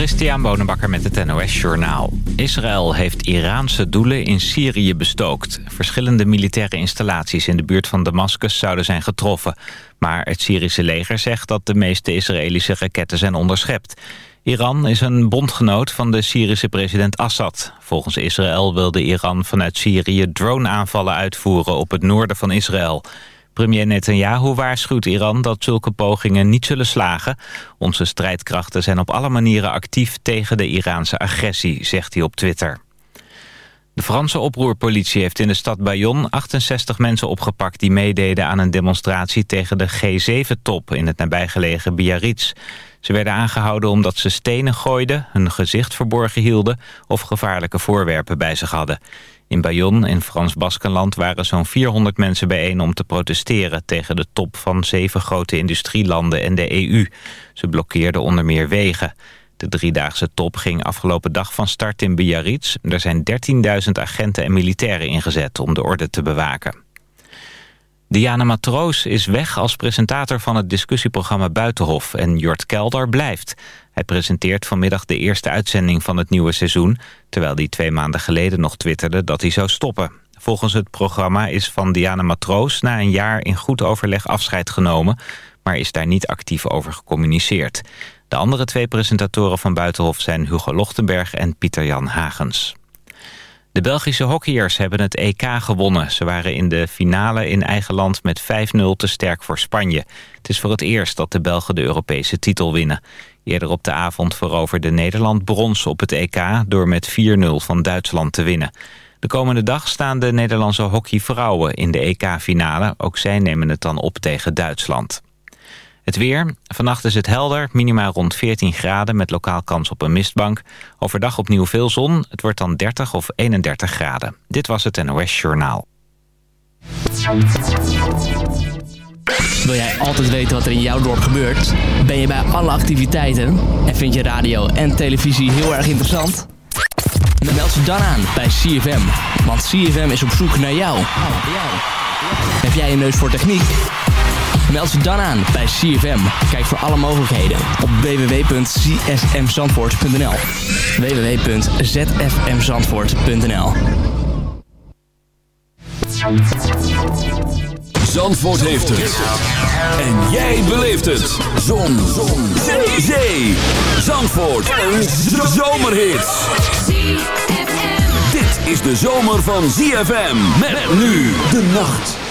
Christian Bonenbakker met het NOS Journaal. Israël heeft Iraanse doelen in Syrië bestookt. Verschillende militaire installaties in de buurt van Damascus zouden zijn getroffen. Maar het Syrische leger zegt dat de meeste Israëlische raketten zijn onderschept. Iran is een bondgenoot van de Syrische president Assad. Volgens Israël wilde Iran vanuit Syrië drone-aanvallen uitvoeren op het noorden van Israël... Premier Netanyahu waarschuwt Iran dat zulke pogingen niet zullen slagen. Onze strijdkrachten zijn op alle manieren actief tegen de Iraanse agressie, zegt hij op Twitter. De Franse oproerpolitie heeft in de stad Bayonne 68 mensen opgepakt... die meededen aan een demonstratie tegen de G7-top in het nabijgelegen Biarritz. Ze werden aangehouden omdat ze stenen gooiden, hun gezicht verborgen hielden... of gevaarlijke voorwerpen bij zich hadden. In Bayonne in Frans-Baskenland waren zo'n 400 mensen bijeen om te protesteren tegen de top van zeven grote industrielanden en de EU. Ze blokkeerden onder meer wegen. De driedaagse top ging afgelopen dag van start in Biarritz. Er zijn 13.000 agenten en militairen ingezet om de orde te bewaken. Diana Matroos is weg als presentator van het discussieprogramma Buitenhof... en Jort Kelder blijft. Hij presenteert vanmiddag de eerste uitzending van het nieuwe seizoen... terwijl hij twee maanden geleden nog twitterde dat hij zou stoppen. Volgens het programma is van Diana Matroos na een jaar in goed overleg afscheid genomen... maar is daar niet actief over gecommuniceerd. De andere twee presentatoren van Buitenhof zijn Hugo Lochtenberg en Pieter-Jan Hagens. De Belgische hockeyers hebben het EK gewonnen. Ze waren in de finale in eigen land met 5-0 te sterk voor Spanje. Het is voor het eerst dat de Belgen de Europese titel winnen. Eerder op de avond veroverde Nederland brons op het EK... door met 4-0 van Duitsland te winnen. De komende dag staan de Nederlandse hockeyvrouwen in de EK-finale. Ook zij nemen het dan op tegen Duitsland. Het weer. Vannacht is het helder, minimaal rond 14 graden met lokaal kans op een mistbank. Overdag opnieuw veel zon. Het wordt dan 30 of 31 graden. Dit was het NOS Journaal. Wil jij altijd weten wat er in jouw dorp gebeurt? Ben je bij alle activiteiten? En vind je radio en televisie heel erg interessant? Dan meld ze dan aan bij CFM. Want CFM is op zoek naar jou. Heb jij een neus voor techniek? Meld ze dan aan bij CFM. Kijk voor alle mogelijkheden op www.csmzandvoort.nl www.zfmzandvoort.nl Zandvoort heeft het. En jij beleeft het. Zon. Zon. Zee. Zee. Zandvoort. Een zomerhit. Dit is de zomer van ZFM. Met nu de nacht.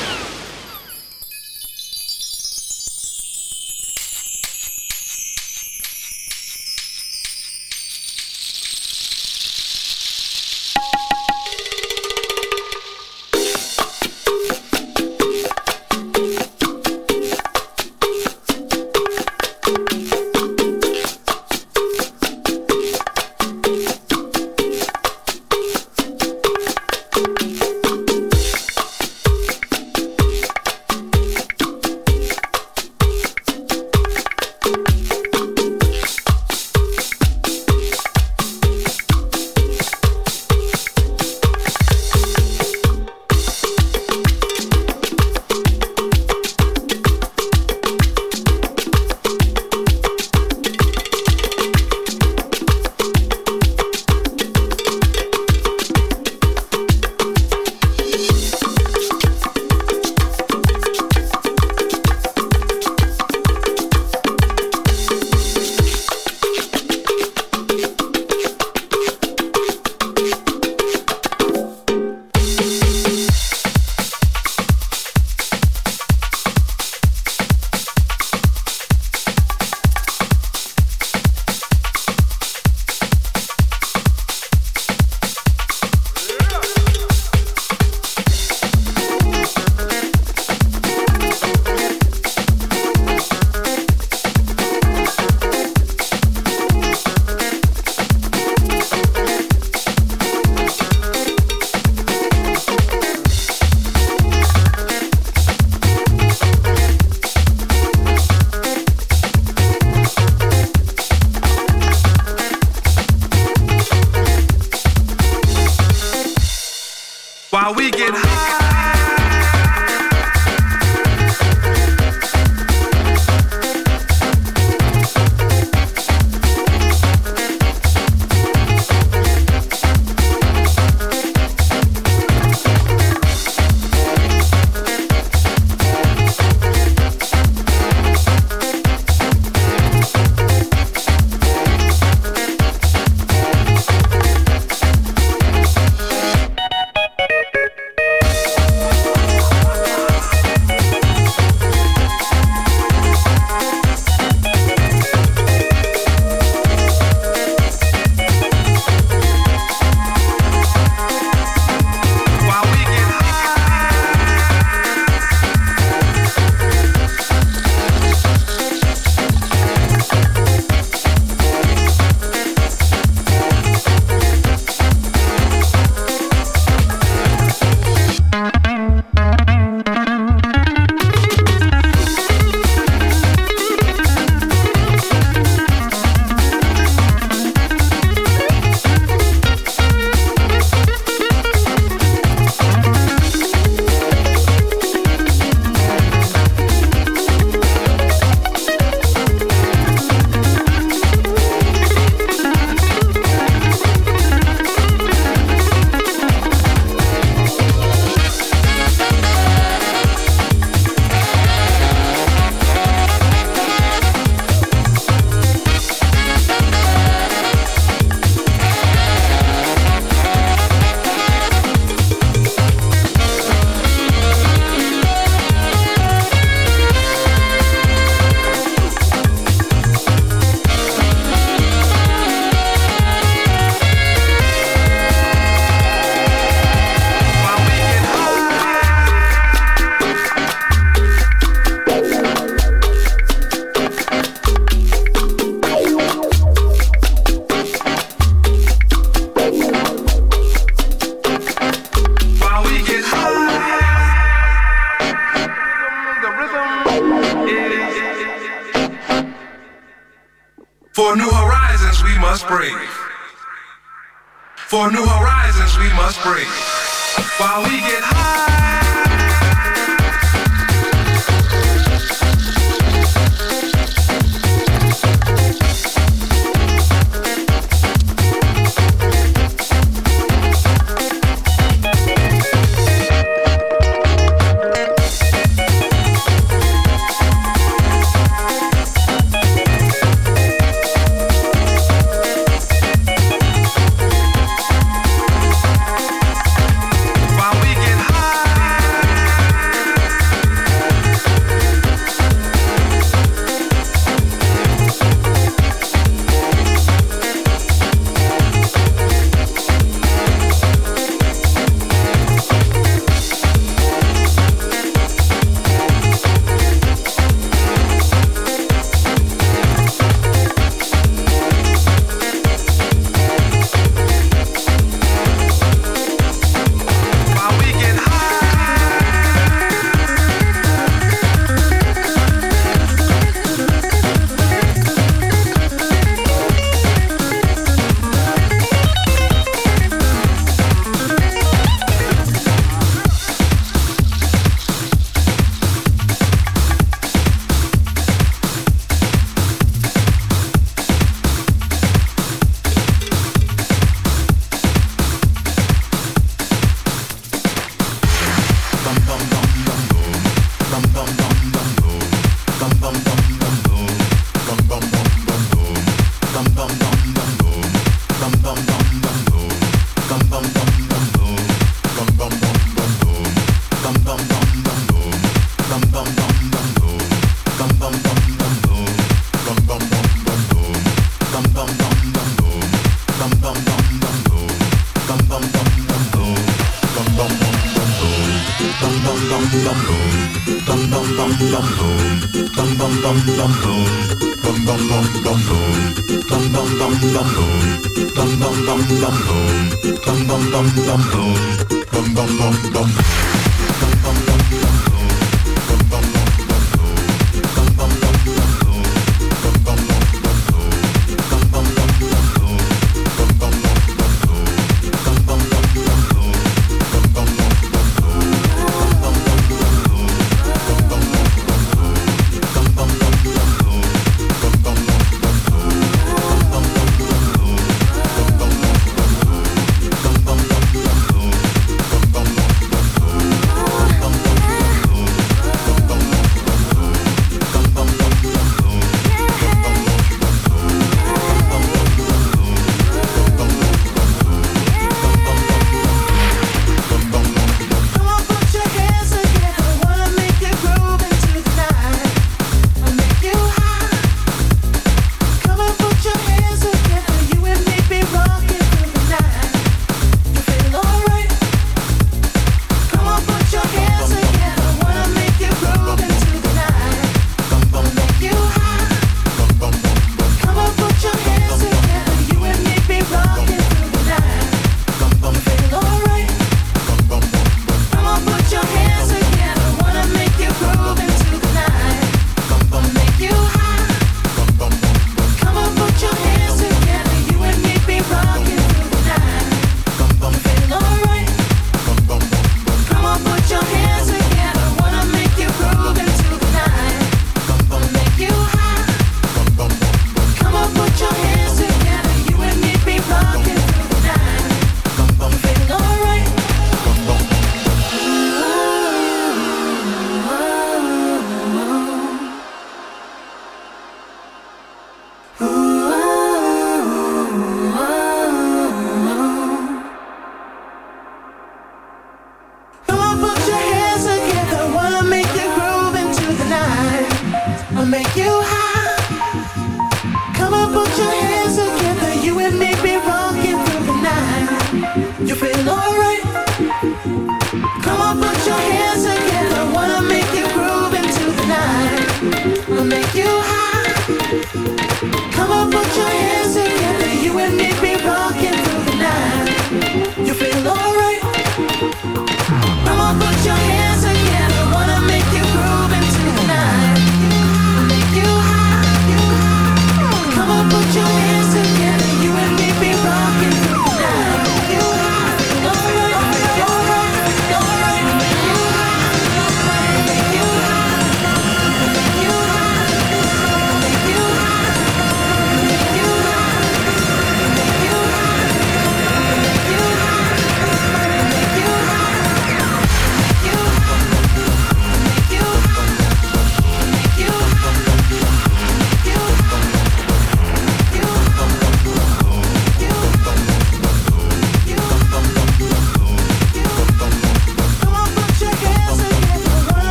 Come on,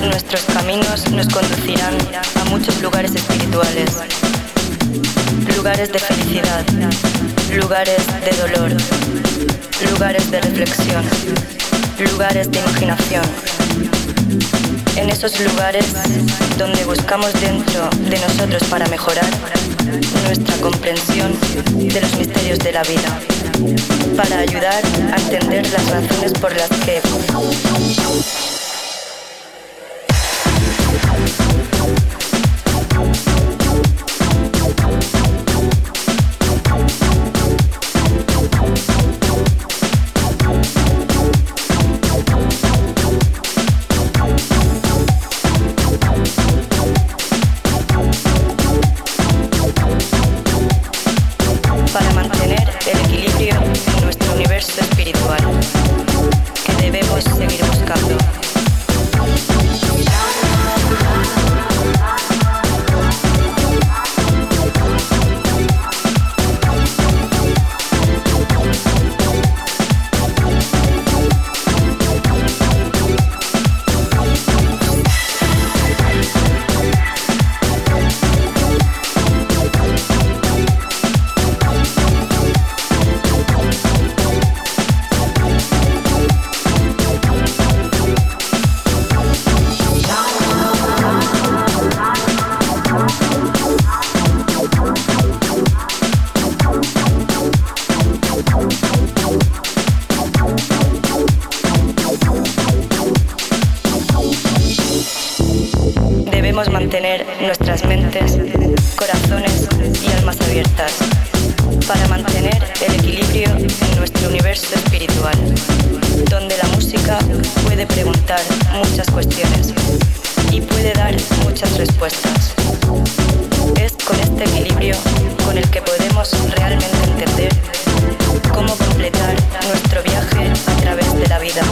nuestros caminos nos conducirán a muchos lugares espirituales, lugares de felicidad, lugares de dolor, lugares de reflexión, lugares de imaginación. En esos lugares donde buscamos dentro de nosotros para mejorar nuestra comprensión de los misterios de la vida, para ayudar a entender las razones por las que tener nuestras mentes, corazones y almas abiertas para mantener el equilibrio en nuestro universo espiritual, donde la música puede preguntar muchas cuestiones y puede dar muchas respuestas. Es con este equilibrio con el que podemos realmente entender cómo completar nuestro viaje a través de la vida.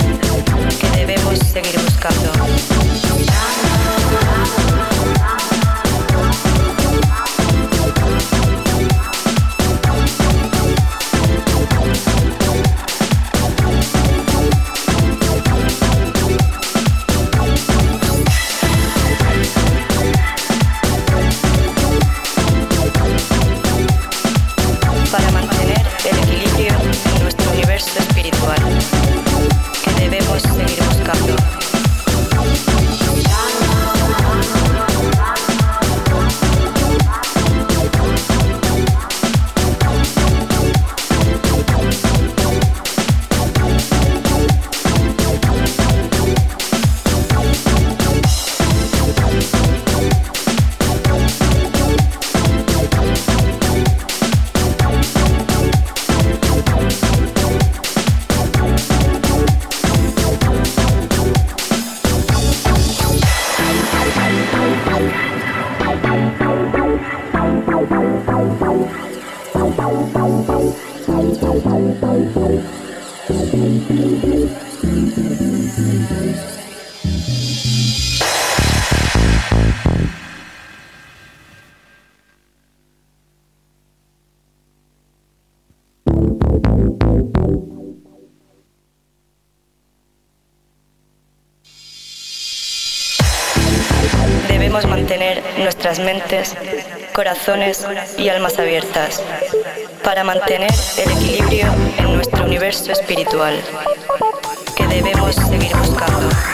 Mantener nuestras mentes, corazones y almas abiertas para mantener el equilibrio en nuestro universo espiritual que debemos seguir buscando.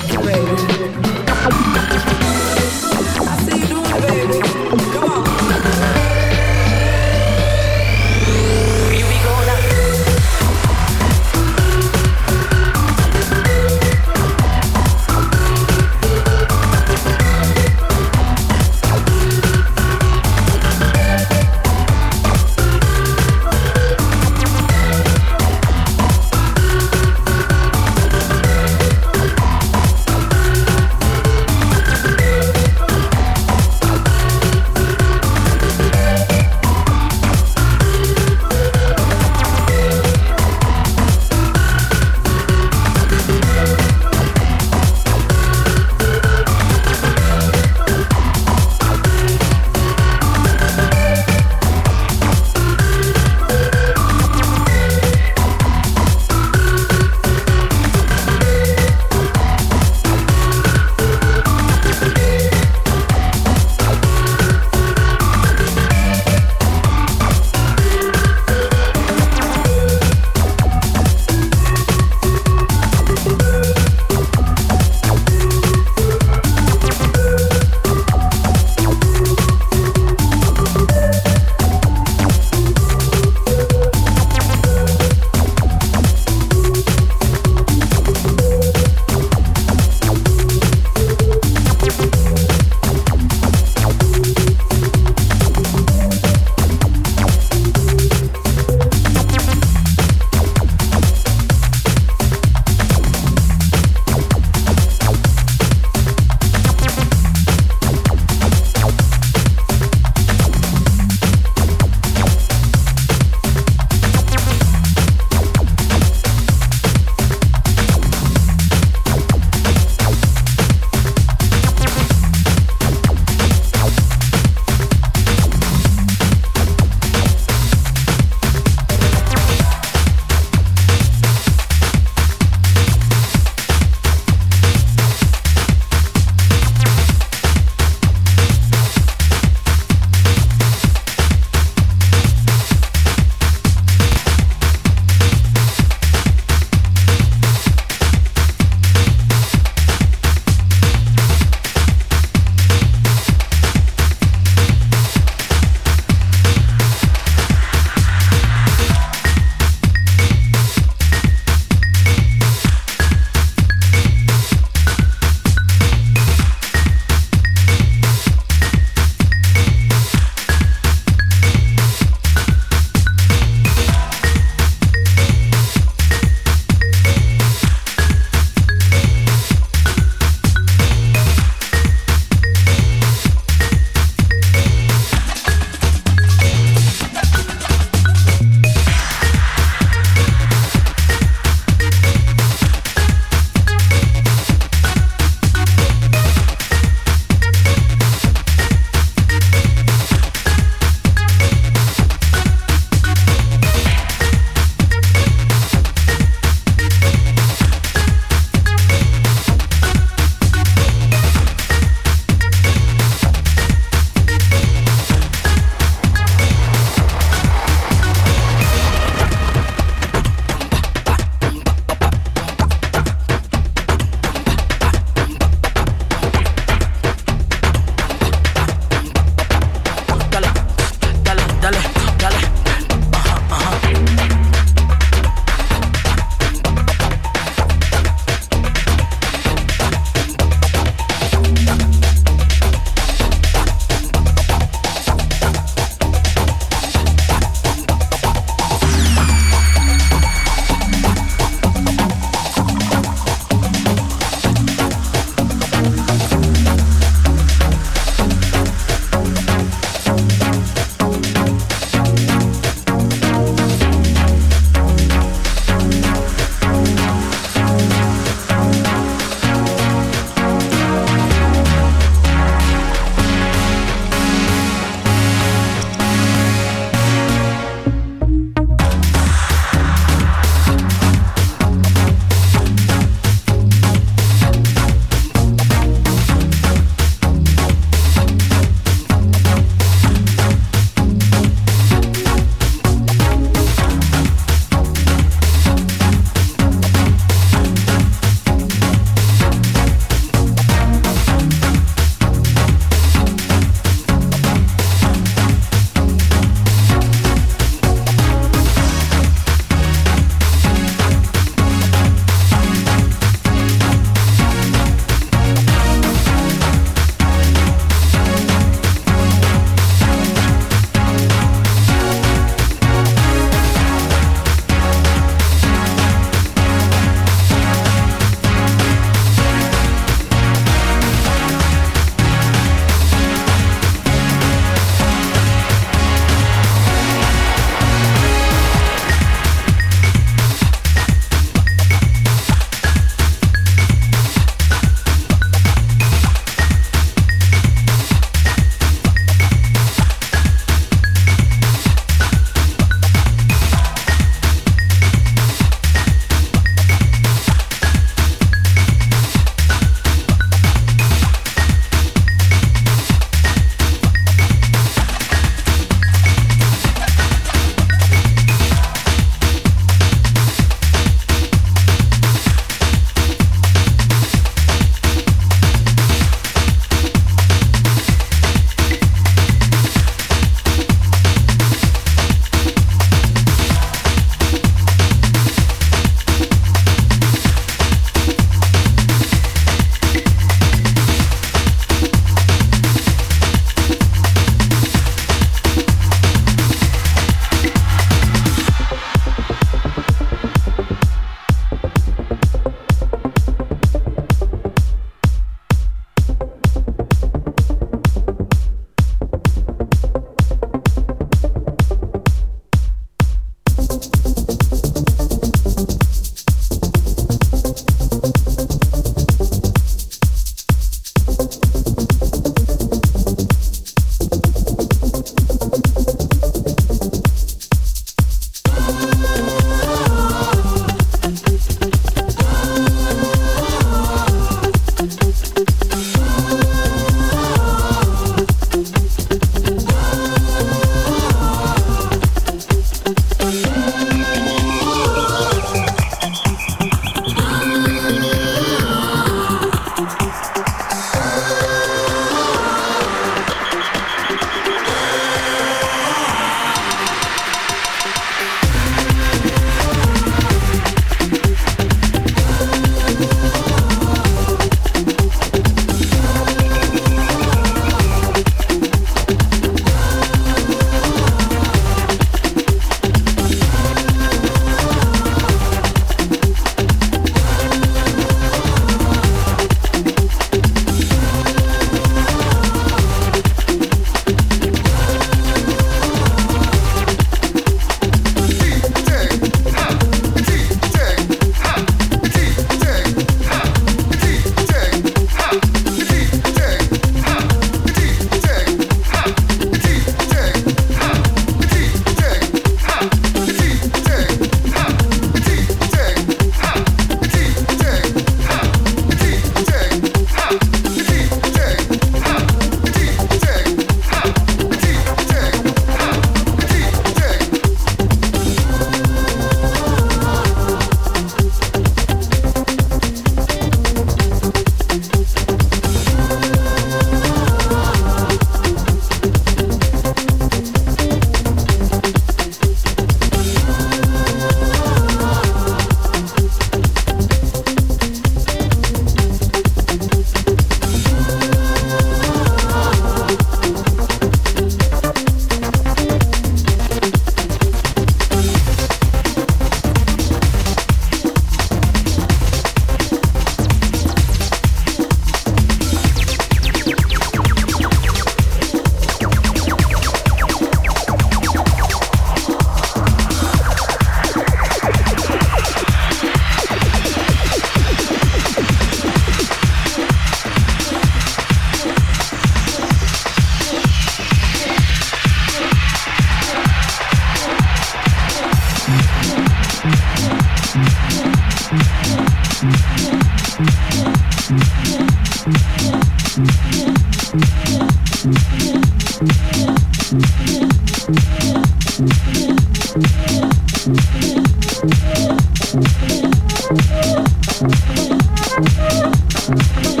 Thank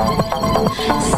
Oh,